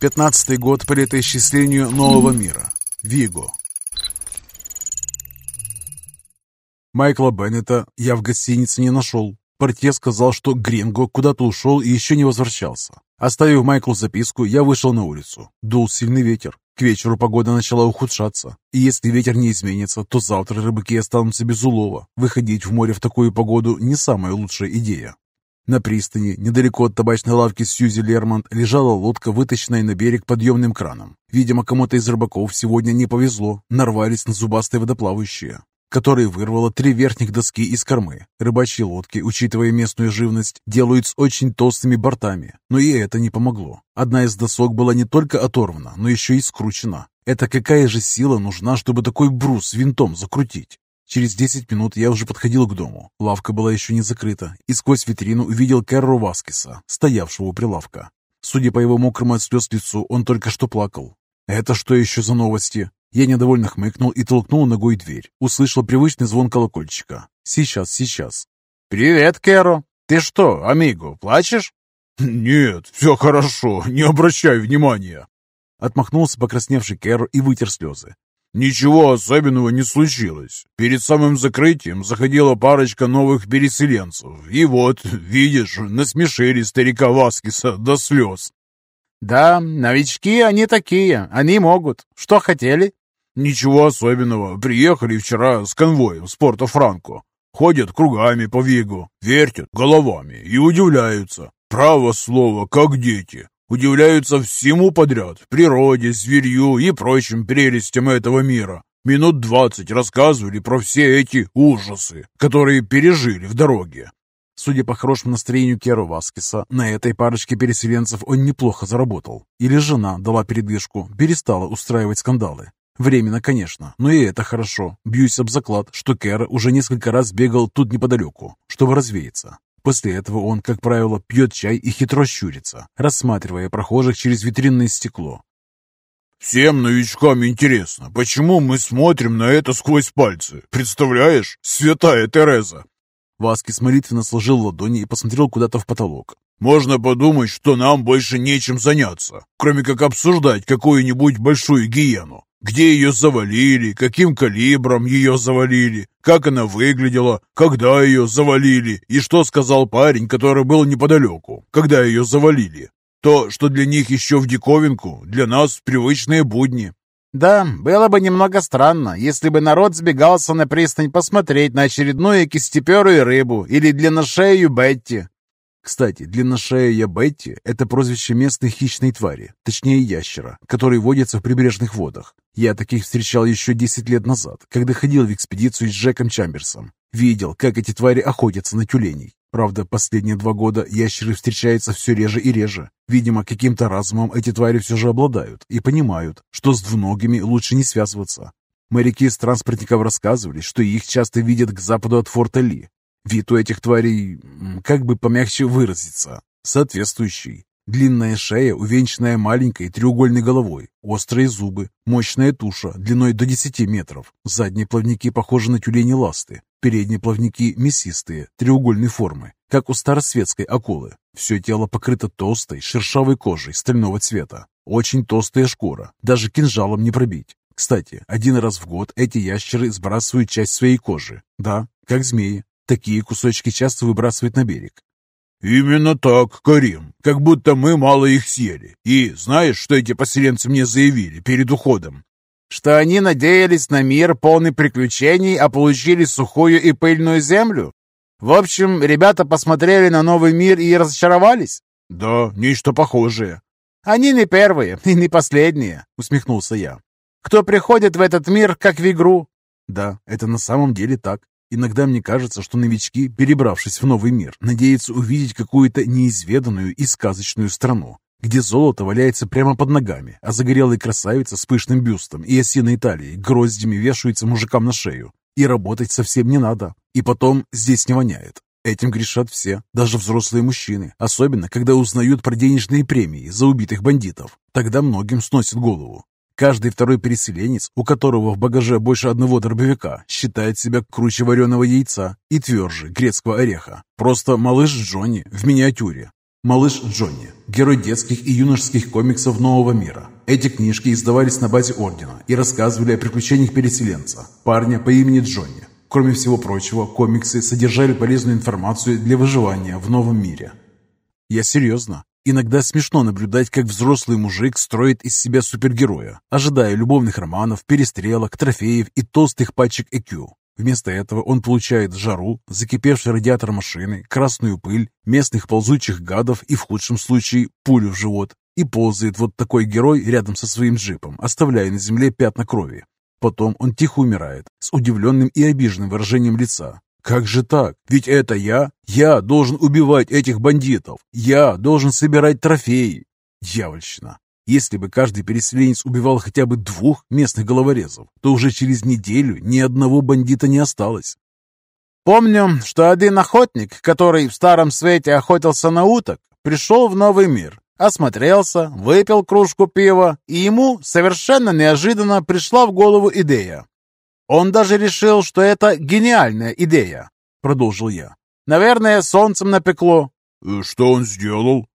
Пятнадцатый год по летоисчислению нового мира. Виго. Майкла Беннета я в гостинице не нашел. Портье сказал, что Гринго куда-то ушел и еще не возвращался. Оставив Майклу записку, я вышел на улицу. Дул сильный ветер. К вечеру погода начала ухудшаться. И если ветер не изменится, то завтра рыбаки останутся без улова. Выходить в море в такую погоду не самая лучшая идея. На пристани, недалеко от табачной лавки Сьюзи Лермонт, лежала лодка, вытащенная на берег подъемным краном. Видимо, кому-то из рыбаков сегодня не повезло, нарвались на зубастые водоплавающие которые вырвало три верхних доски из кормы. Рыбачьи лодки, учитывая местную живность, делают с очень толстыми бортами, но и это не помогло. Одна из досок была не только оторвана, но еще и скручена. Это какая же сила нужна, чтобы такой брус винтом закрутить? Через десять минут я уже подходил к дому. Лавка была еще не закрыта, и сквозь витрину увидел Кэрро Васкиса, стоявшего у прилавка. Судя по его мокрому от слез лицу, он только что плакал. «Это что еще за новости?» Я недовольно хмыкнул и толкнул ногой дверь. Услышал привычный звон колокольчика. «Сейчас, сейчас». «Привет, Кэро. Ты что, амиго, плачешь?» «Нет, все хорошо, не обращай внимания». Отмахнулся покрасневший Кэро и вытер слезы. «Ничего особенного не случилось. Перед самым закрытием заходила парочка новых переселенцев. И вот, видишь, насмешили старика Васкиса до слез». «Да, новички они такие, они могут. Что хотели?» «Ничего особенного. Приехали вчера с конвоем с порта Франко. Ходят кругами по Вигу, вертят головами и удивляются. Право слово, как дети. Удивляются всему подряд, природе, зверью и прочим прелестям этого мира. Минут двадцать рассказывали про все эти ужасы, которые пережили в дороге. Судя по хорошему настроению Керу Васкиса, на этой парочке переселенцев он неплохо заработал. Или жена дала передышку, перестала устраивать скандалы. Временно, конечно, но и это хорошо. Бьюсь об заклад, что Кэр уже несколько раз бегал тут неподалеку, чтобы развеяться. После этого он, как правило, пьет чай и хитро щурится, рассматривая прохожих через витринное стекло. «Всем новичкам интересно, почему мы смотрим на это сквозь пальцы? Представляешь? Святая Тереза!» Васкис молитвенно сложил ладони и посмотрел куда-то в потолок. Можно подумать, что нам больше нечем заняться, кроме как обсуждать какую-нибудь большую гиену. Где ее завалили, каким калибром ее завалили, как она выглядела, когда ее завалили и что сказал парень, который был неподалеку, когда ее завалили. То, что для них еще в диковинку, для нас привычные будни. Да, было бы немного странно, если бы народ сбегался на пристань посмотреть на очередную кистеперую рыбу или длинношею Бетти. Кстати, длинношея Бетти – это прозвище местной хищной твари, точнее ящера, который водится в прибрежных водах. Я таких встречал еще 10 лет назад, когда ходил в экспедицию с Джеком Чамберсом. Видел, как эти твари охотятся на тюленей. Правда, последние два года ящеры встречаются все реже и реже. Видимо, каким-то разумом эти твари все же обладают и понимают, что с двуногими лучше не связываться. Моряки из транспортников рассказывали, что их часто видят к западу от форта Ли, Вид у этих тварей, как бы помягче выразиться, соответствующий. Длинная шея, увенчанная маленькой треугольной головой, острые зубы, мощная туша длиной до 10 метров, задние плавники похожи на тюлени ласты, передние плавники мясистые, треугольной формы, как у старосветской акулы. Все тело покрыто толстой, шершавой кожей стального цвета, очень толстая шкура, даже кинжалом не пробить. Кстати, один раз в год эти ящеры сбрасывают часть своей кожи. Да, как змеи. Такие кусочки часто выбрасывают на берег. «Именно так, Карим. Как будто мы мало их съели. И знаешь, что эти поселенцы мне заявили перед уходом?» «Что они надеялись на мир, полный приключений, а получили сухую и пыльную землю? В общем, ребята посмотрели на новый мир и разочаровались?» «Да, нечто похожее». «Они не первые и не последние», — усмехнулся я. «Кто приходит в этот мир, как в игру?» «Да, это на самом деле так. Иногда мне кажется, что новички, перебравшись в новый мир, надеются увидеть какую-то неизведанную и сказочную страну, где золото валяется прямо под ногами, а загорелая красавица с пышным бюстом и осиной талией гроздями вешаются мужикам на шею. И работать совсем не надо. И потом здесь не воняет. Этим грешат все, даже взрослые мужчины, особенно когда узнают про денежные премии за убитых бандитов. Тогда многим сносит голову. Каждый второй переселенец, у которого в багаже больше одного дробовика, считает себя круче вареного яйца и тверже грецкого ореха. Просто малыш Джонни в миниатюре. Малыш Джонни. Герой детских и юношеских комиксов нового мира. Эти книжки издавались на базе Ордена и рассказывали о приключениях переселенца, парня по имени Джонни. Кроме всего прочего, комиксы содержали полезную информацию для выживания в новом мире. Я серьезно. Иногда смешно наблюдать, как взрослый мужик строит из себя супергероя, ожидая любовных романов, перестрелок, трофеев и толстых пачек ЭКЮ. Вместо этого он получает жару, закипевший радиатор машины, красную пыль, местных ползучих гадов и, в худшем случае, пулю в живот. И ползает вот такой герой рядом со своим джипом, оставляя на земле пятна крови. Потом он тихо умирает, с удивленным и обиженным выражением лица. «Как же так? Ведь это я? Я должен убивать этих бандитов! Я должен собирать трофеи!» Дьявольщина! Если бы каждый переселенец убивал хотя бы двух местных головорезов, то уже через неделю ни одного бандита не осталось. Помню, что один охотник, который в Старом Свете охотился на уток, пришел в новый мир осмотрелся, выпил кружку пива, и ему совершенно неожиданно пришла в голову идея. Он даже решил, что это гениальная идея, продолжил я. Наверное, солнцем напекло. И что он сделал?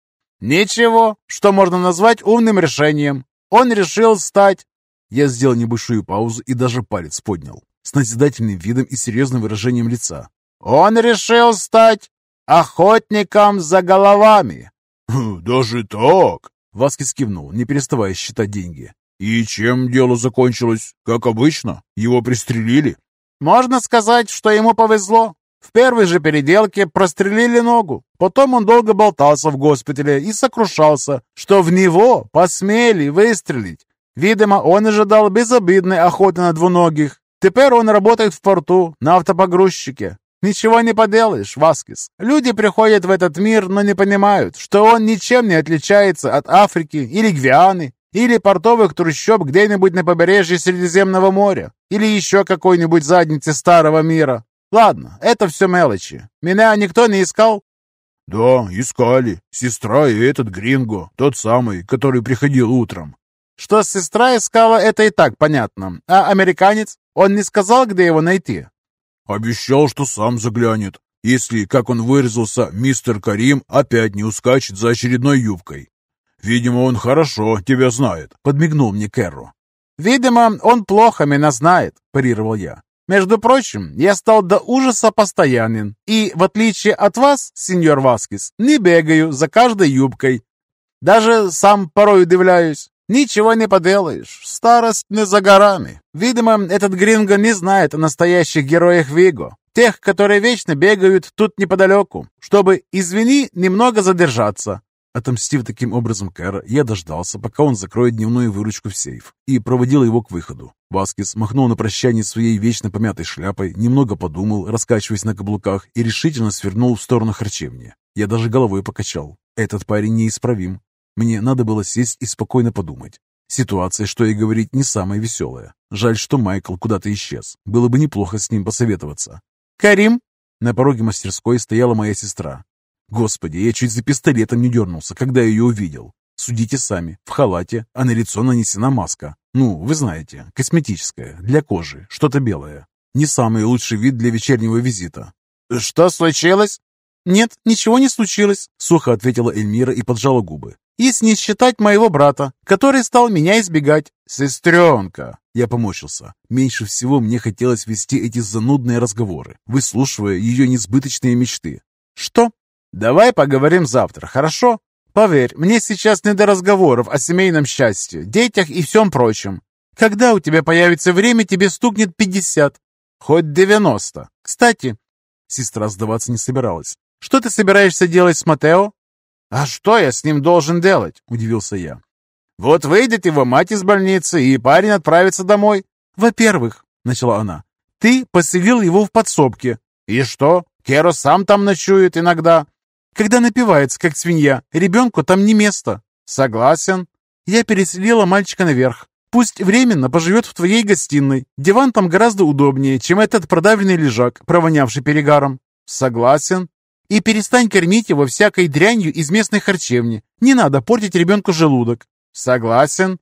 Ничего, что можно назвать умным решением. Он решил стать... Я сделал небольшую паузу и даже палец поднял, с назидательным видом и серьезным выражением лица. Он решил стать охотником за головами. «Даже так?» Васкис кивнул, не переставая считать деньги. «И чем дело закончилось? Как обычно? Его пристрелили?» «Можно сказать, что ему повезло. В первой же переделке прострелили ногу. Потом он долго болтался в госпитале и сокрушался, что в него посмели выстрелить. Видимо, он ожидал безобидной охоты на двуногих. Теперь он работает в порту на автопогрузчике. «Ничего не поделаешь, Васкис. Люди приходят в этот мир, но не понимают, что он ничем не отличается от Африки или Гвианы, или портовых трущоб где-нибудь на побережье Средиземного моря, или еще какой-нибудь задницы старого мира. Ладно, это все мелочи. Меня никто не искал?» «Да, искали. Сестра и этот Гринго, тот самый, который приходил утром». «Что сестра искала, это и так понятно. А американец? Он не сказал, где его найти?» Обещал, что сам заглянет, если, как он выразился, мистер Карим опять не ускачет за очередной юбкой. Видимо, он хорошо тебя знает, подмигнул мне Кэрро. Видимо, он плохо меня знает, парировал я. Между прочим, я стал до ужаса постоянен, и, в отличие от вас, сеньор Васкис, не бегаю за каждой юбкой. Даже сам порой удивляюсь. Ничего не поделаешь, старость не за горами. Видимо, этот гринго не знает о настоящих героях Виго, тех, которые вечно бегают тут неподалеку, чтобы, извини, немного задержаться. Отомстив таким образом Кэра, я дождался, пока он закроет дневную выручку в сейф, и проводил его к выходу. Васкис махнул на прощание своей вечно помятой шляпой, немного подумал, раскачиваясь на каблуках, и решительно свернул в сторону харчевни. Я даже головой покачал. Этот парень неисправим. Мне надо было сесть и спокойно подумать. Ситуация, что и говорить, не самая веселая. Жаль, что Майкл куда-то исчез. Было бы неплохо с ним посоветоваться. «Карим!» На пороге мастерской стояла моя сестра. Господи, я чуть за пистолетом не дернулся, когда ее увидел. Судите сами, в халате, а на лицо нанесена маска. Ну, вы знаете, косметическая, для кожи, что-то белое. Не самый лучший вид для вечернего визита. «Что случилось?» «Нет, ничего не случилось», — сухо ответила Эльмира и поджала губы если не считать моего брата, который стал меня избегать. Сестренка!» Я помочился. Меньше всего мне хотелось вести эти занудные разговоры, выслушивая ее несбыточные мечты. «Что? Давай поговорим завтра, хорошо? Поверь, мне сейчас не до разговоров о семейном счастье, детях и всем прочем. Когда у тебя появится время, тебе стукнет пятьдесят. Хоть девяносто. Кстати...» Сестра сдаваться не собиралась. «Что ты собираешься делать с Матео?» «А что я с ним должен делать?» – удивился я. «Вот выйдет его мать из больницы, и парень отправится домой». «Во-первых», – начала она, – «ты поселил его в подсобке». «И что? Керо сам там ночует иногда». «Когда напивается, как свинья, ребенку там не место». «Согласен». «Я переселила мальчика наверх. Пусть временно поживет в твоей гостиной. Диван там гораздо удобнее, чем этот продавленный лежак, провонявший перегаром». «Согласен». И перестань кормить его всякой дрянью из местной харчевни. Не надо портить ребенку желудок. Согласен.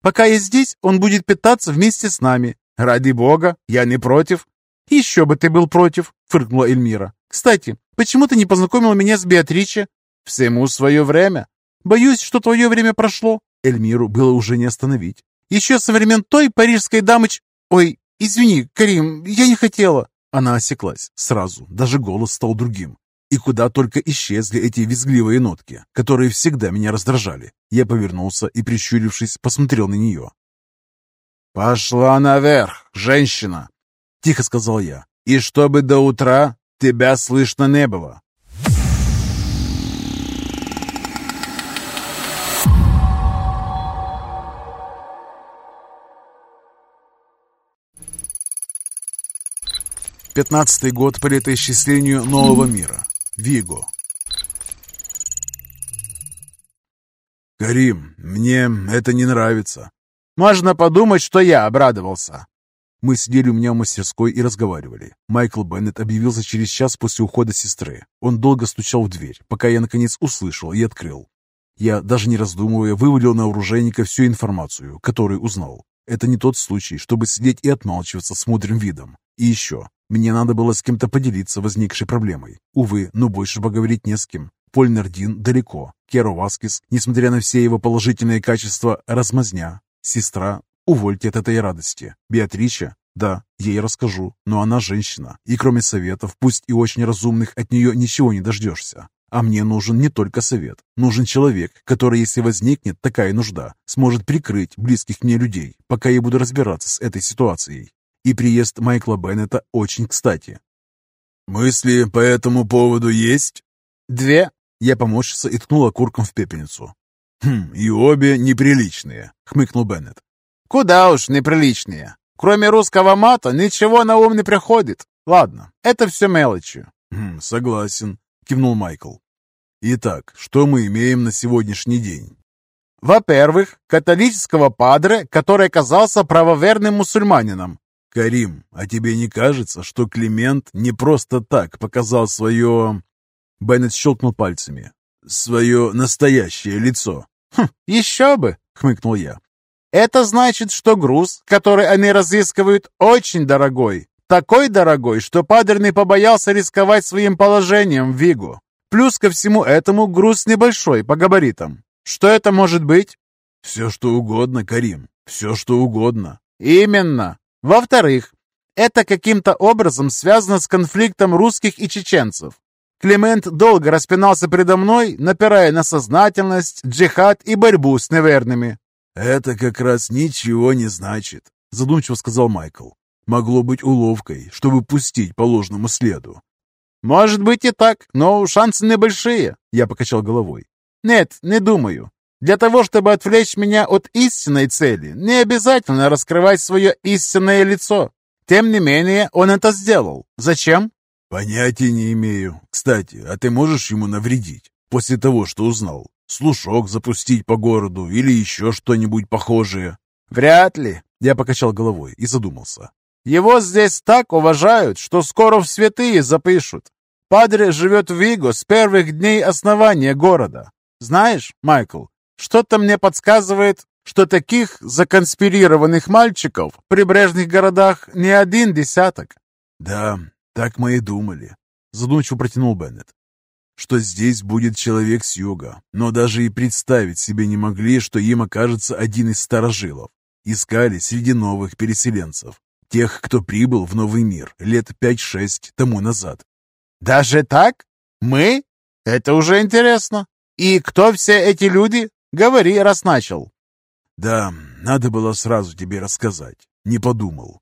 Пока я здесь, он будет питаться вместе с нами. Ради бога, я не против. Еще бы ты был против, фыркнула Эльмира. Кстати, почему ты не познакомила меня с Беатриче? Всему свое время. Боюсь, что твое время прошло. Эльмиру было уже не остановить. Еще со времен той парижской дамыч... Ой, извини, Карим, я не хотела. Она осеклась сразу, даже голос стал другим. И куда только исчезли эти визгливые нотки, которые всегда меня раздражали. Я повернулся и, прищурившись, посмотрел на нее. «Пошла наверх, женщина!» — тихо сказал я. «И чтобы до утра тебя слышно не было. Пятнадцатый год по летоисчислению нового мира. Виго. «Карим, мне это не нравится». «Можно подумать, что я обрадовался». Мы сидели у меня в мастерской и разговаривали. Майкл Беннет объявился через час после ухода сестры. Он долго стучал в дверь, пока я наконец услышал и открыл. Я, даже не раздумывая, вывалил на оружейника всю информацию, которую узнал. Это не тот случай, чтобы сидеть и отмалчиваться с мудрым видом. И еще, мне надо было с кем-то поделиться возникшей проблемой. Увы, но больше поговорить не с кем. Поль Нардин далеко. Керо Васкис, несмотря на все его положительные качества, размазня. Сестра, увольте от этой радости. Беатрича, да, ей расскажу, но она женщина, и кроме советов, пусть и очень разумных, от нее ничего не дождешься. А мне нужен не только совет. Нужен человек, который, если возникнет такая нужда, сможет прикрыть близких мне людей, пока я буду разбираться с этой ситуацией. И приезд Майкла Беннета очень кстати. «Мысли по этому поводу есть?» «Две». Я поморщился и ткнул окурком в пепельницу. «Хм, и обе неприличные», — хмыкнул Беннет. «Куда уж неприличные. Кроме русского мата ничего на ум не приходит. Ладно, это все мелочи». «Хм, согласен», — кивнул Майкл. «Итак, что мы имеем на сегодняшний день?» «Во-первых, католического падре, который оказался правоверным мусульманином. «Карим, а тебе не кажется, что Климент не просто так показал свое...» Беннет щелкнул пальцами. «Свое настоящее лицо». «Хм, еще бы!» — хмыкнул я. «Это значит, что груз, который они разыскивают, очень дорогой. Такой дорогой, что Падр не побоялся рисковать своим положением в Вигу. Плюс ко всему этому груз небольшой по габаритам. Что это может быть?» «Все, что угодно, Карим, все, что угодно». «Именно. Во-вторых, это каким-то образом связано с конфликтом русских и чеченцев. Климент долго распинался передо мной, напирая на сознательность, джихад и борьбу с неверными. «Это как раз ничего не значит», — задумчиво сказал Майкл. «Могло быть уловкой, чтобы пустить по ложному следу». «Может быть и так, но шансы небольшие», — я покачал головой. «Нет, не думаю. Для того, чтобы отвлечь меня от истинной цели, не обязательно раскрывать свое истинное лицо. Тем не менее, он это сделал. Зачем? Понятия не имею. Кстати, а ты можешь ему навредить после того, что узнал? Слушок запустить по городу или еще что-нибудь похожее? Вряд ли. Я покачал головой и задумался. Его здесь так уважают, что скоро в святые запишут. Падре живет в Виго с первых дней основания города. Знаешь, Майкл, что-то мне подсказывает, что таких законспирированных мальчиков в прибрежных городах не один десяток. Да, так мы и думали, задумчиво протянул Беннет. Что здесь будет человек с юга, но даже и представить себе не могли, что им окажется один из старожилов. Искали среди новых переселенцев, тех, кто прибыл в новый мир лет пять-шесть тому назад. «Даже так? Мы? Это уже интересно. И кто все эти люди? Говори, раз начал. Да, надо было сразу тебе рассказать. Не подумал.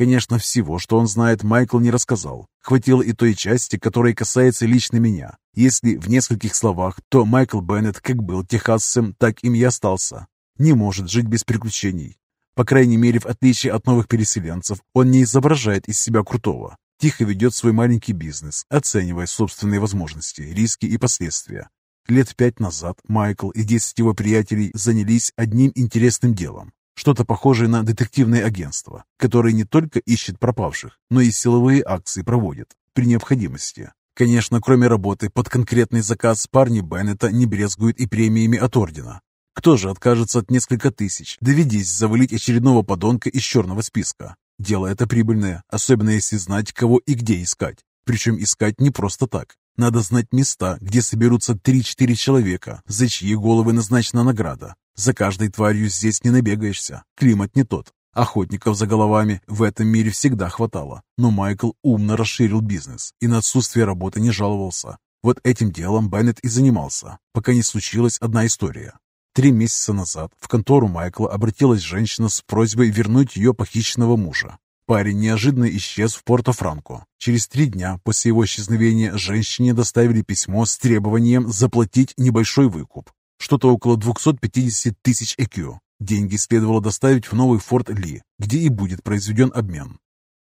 Конечно, всего, что он знает, Майкл не рассказал. Хватило и той части, которая касается лично меня. Если в нескольких словах, то Майкл Беннет как был техасцем, так им и остался. Не может жить без приключений. По крайней мере, в отличие от новых переселенцев, он не изображает из себя крутого. Тихо ведет свой маленький бизнес, оценивая собственные возможности, риски и последствия. Лет пять назад Майкл и десять его приятелей занялись одним интересным делом. Что-то похожее на детективное агентство, которое не только ищет пропавших, но и силовые акции проводит при необходимости. Конечно, кроме работы под конкретный заказ, парни Беннета не брезгуют и премиями от ордена. Кто же откажется от несколько тысяч, доведись завалить очередного подонка из черного списка? Дело это прибыльное, особенно если знать, кого и где искать. Причем искать не просто так. Надо знать места, где соберутся 3-4 человека, за чьи головы назначена награда. За каждой тварью здесь не набегаешься, климат не тот. Охотников за головами в этом мире всегда хватало, но Майкл умно расширил бизнес и на отсутствие работы не жаловался. Вот этим делом Беннет и занимался, пока не случилась одна история. Три месяца назад в контору Майкла обратилась женщина с просьбой вернуть ее похищенного мужа. Парень неожиданно исчез в Порто-Франко. Через три дня после его исчезновения женщине доставили письмо с требованием заплатить небольшой выкуп. Что-то около 250 тысяч ЭКЮ. Деньги следовало доставить в новый форт Ли, где и будет произведен обмен.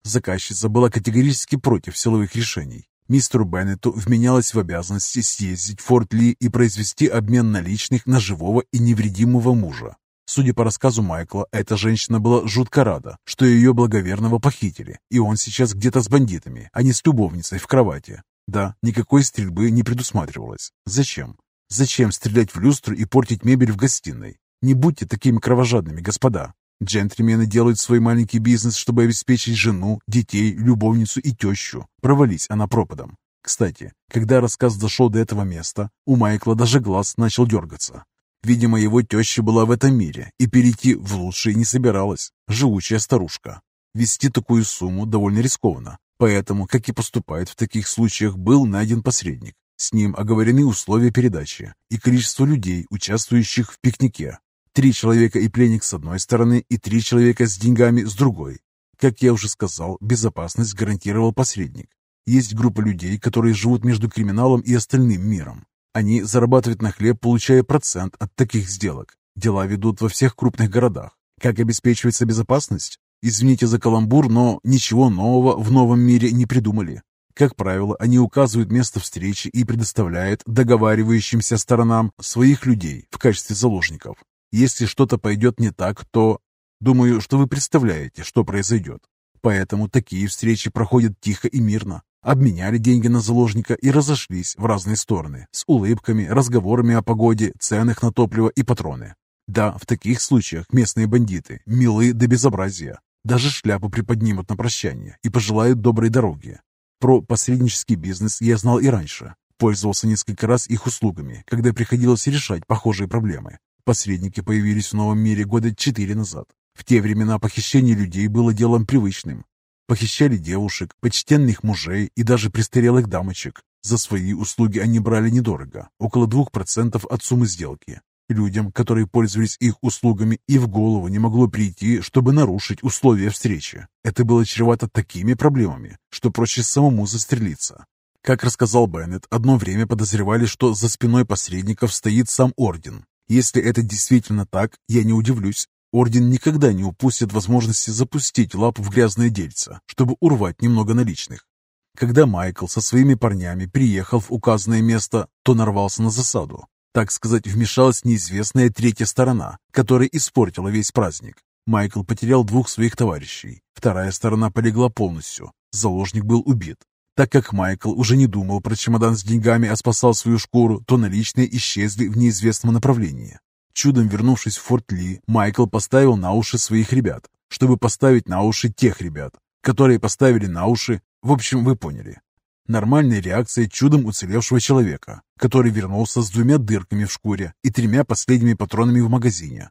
Заказчица была категорически против силовых решений. Мистеру Беннету вменялось в обязанности съездить в Форт Ли и произвести обмен наличных на живого и невредимого мужа. Судя по рассказу Майкла, эта женщина была жутко рада, что ее благоверного похитили, и он сейчас где-то с бандитами, а не с любовницей в кровати. Да, никакой стрельбы не предусматривалось. Зачем? Зачем стрелять в люстру и портить мебель в гостиной? Не будьте такими кровожадными, господа. Джентльмены делают свой маленький бизнес, чтобы обеспечить жену, детей, любовницу и тещу. Провались она пропадом. Кстати, когда рассказ дошел до этого места, у Майкла даже глаз начал дергаться. Видимо, его теща была в этом мире и перейти в лучшее не собиралась. Живучая старушка. Вести такую сумму довольно рискованно. Поэтому, как и поступает в таких случаях, был найден посредник. С ним оговорены условия передачи и количество людей, участвующих в пикнике. Три человека и пленник с одной стороны и три человека с деньгами с другой. Как я уже сказал, безопасность гарантировал посредник. Есть группа людей, которые живут между криминалом и остальным миром. Они зарабатывают на хлеб, получая процент от таких сделок. Дела ведут во всех крупных городах. Как обеспечивается безопасность? Извините за каламбур, но ничего нового в новом мире не придумали. Как правило, они указывают место встречи и предоставляют договаривающимся сторонам своих людей в качестве заложников. Если что-то пойдет не так, то... Думаю, что вы представляете, что произойдет. Поэтому такие встречи проходят тихо и мирно обменяли деньги на заложника и разошлись в разные стороны, с улыбками, разговорами о погоде, ценах на топливо и патроны. Да, в таких случаях местные бандиты милы до безобразия. Даже шляпу приподнимут на прощание и пожелают доброй дороги. Про посреднический бизнес я знал и раньше. Пользовался несколько раз их услугами, когда приходилось решать похожие проблемы. Посредники появились в новом мире года четыре назад. В те времена похищение людей было делом привычным, Похищали девушек, почтенных мужей и даже престарелых дамочек. За свои услуги они брали недорого, около 2% от суммы сделки. Людям, которые пользовались их услугами, и в голову не могло прийти, чтобы нарушить условия встречи. Это было чревато такими проблемами, что проще самому застрелиться. Как рассказал Беннет, одно время подозревали, что за спиной посредников стоит сам Орден. Если это действительно так, я не удивлюсь. Орден никогда не упустит возможности запустить лапу в грязное дельце, чтобы урвать немного наличных. Когда Майкл со своими парнями приехал в указанное место, то нарвался на засаду. Так сказать, вмешалась неизвестная третья сторона, которая испортила весь праздник. Майкл потерял двух своих товарищей. Вторая сторона полегла полностью. Заложник был убит. Так как Майкл уже не думал про чемодан с деньгами, а спасал свою шкуру, то наличные исчезли в неизвестном направлении. Чудом вернувшись в Форт Ли, Майкл поставил на уши своих ребят, чтобы поставить на уши тех ребят, которые поставили на уши, в общем, вы поняли. Нормальная реакция чудом уцелевшего человека, который вернулся с двумя дырками в шкуре и тремя последними патронами в магазине.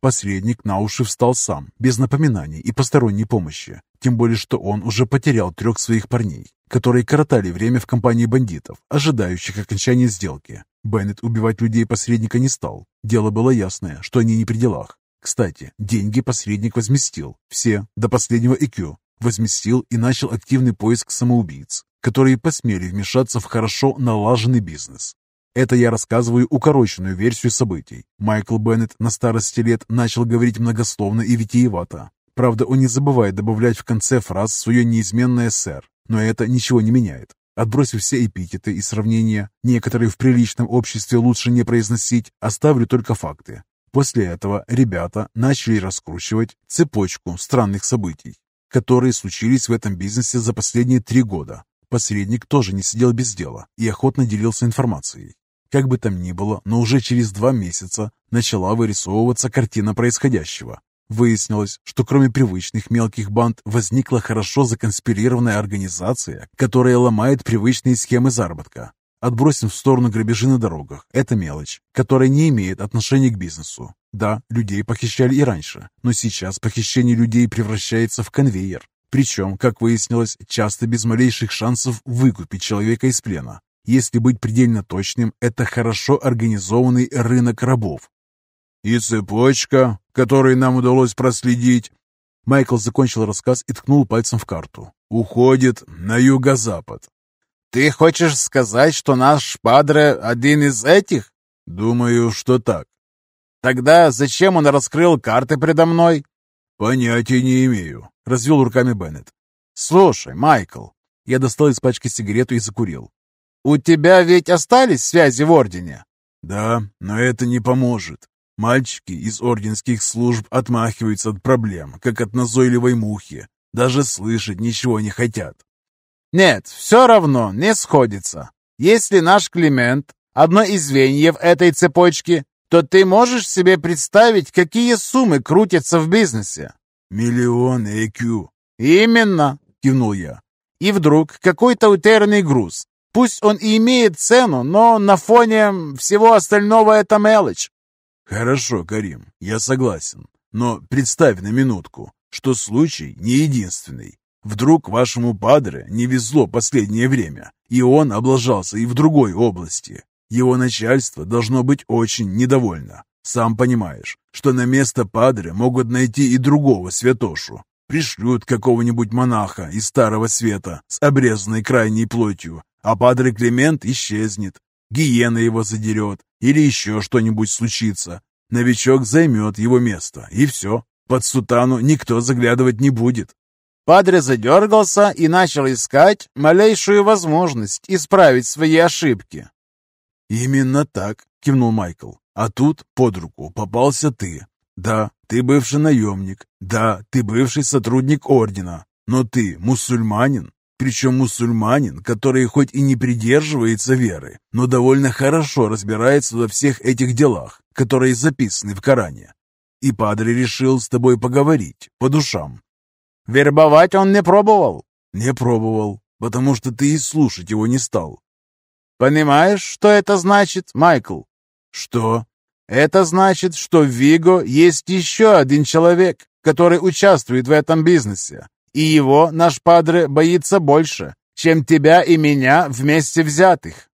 Посредник на уши встал сам, без напоминаний и посторонней помощи, тем более что он уже потерял трех своих парней, которые коротали время в компании бандитов, ожидающих окончания сделки. Беннет убивать людей посредника не стал. Дело было ясное, что они не при делах. Кстати, деньги посредник возместил. Все, до последнего ИКЮ. Возместил и начал активный поиск самоубийц, которые посмели вмешаться в хорошо налаженный бизнес. Это я рассказываю укороченную версию событий. Майкл Беннет на старости лет начал говорить многословно и витиевато. Правда, он не забывает добавлять в конце фраз свое неизменное «сэр», но это ничего не меняет. Отбросив все эпитеты и сравнения, некоторые в приличном обществе лучше не произносить, оставлю только факты. После этого ребята начали раскручивать цепочку странных событий, которые случились в этом бизнесе за последние три года. Посредник тоже не сидел без дела и охотно делился информацией. Как бы там ни было, но уже через два месяца начала вырисовываться картина происходящего. Выяснилось, что кроме привычных мелких банд возникла хорошо законспирированная организация, которая ломает привычные схемы заработка. Отбросим в сторону грабежи на дорогах. Это мелочь, которая не имеет отношения к бизнесу. Да, людей похищали и раньше, но сейчас похищение людей превращается в конвейер. Причем, как выяснилось, часто без малейших шансов выкупить человека из плена. Если быть предельно точным, это хорошо организованный рынок рабов, «И цепочка, которую нам удалось проследить». Майкл закончил рассказ и ткнул пальцем в карту. «Уходит на юго-запад». «Ты хочешь сказать, что наш Падре один из этих?» «Думаю, что так». «Тогда зачем он раскрыл карты предо мной?» «Понятия не имею», — развел руками Беннет. «Слушай, Майкл...» Я достал из пачки сигарету и закурил. «У тебя ведь остались связи в Ордене?» «Да, но это не поможет. Мальчики из орденских служб отмахиваются от проблем, как от назойливой мухи. Даже слышать ничего не хотят. Нет, все равно не сходится. Если наш Климент – одно из звеньев этой цепочки, то ты можешь себе представить, какие суммы крутятся в бизнесе? Миллион EQ. Именно, кивнул я. И вдруг какой-то утерянный груз. Пусть он и имеет цену, но на фоне всего остального это мелочь. «Хорошо, Карим, я согласен. Но представь на минутку, что случай не единственный. Вдруг вашему падре не везло последнее время, и он облажался и в другой области. Его начальство должно быть очень недовольно. Сам понимаешь, что на место падре могут найти и другого святошу. Пришлют какого-нибудь монаха из Старого Света с обрезанной крайней плотью, а падре Климент исчезнет, гиена его задерет или еще что-нибудь случится. Новичок займет его место, и все. Под сутану никто заглядывать не будет. Падре задергался и начал искать малейшую возможность исправить свои ошибки. «Именно так», — кивнул Майкл. «А тут под руку попался ты. Да, ты бывший наемник. Да, ты бывший сотрудник ордена. Но ты мусульманин. Причем мусульманин, который хоть и не придерживается веры, но довольно хорошо разбирается во всех этих делах, которые записаны в Коране. И Падре решил с тобой поговорить по душам. Вербовать он не пробовал? Не пробовал, потому что ты и слушать его не стал. Понимаешь, что это значит, Майкл? Что? Это значит, что в Виго есть еще один человек, который участвует в этом бизнесе. И его наш падре боится больше, чем тебя и меня вместе взятых.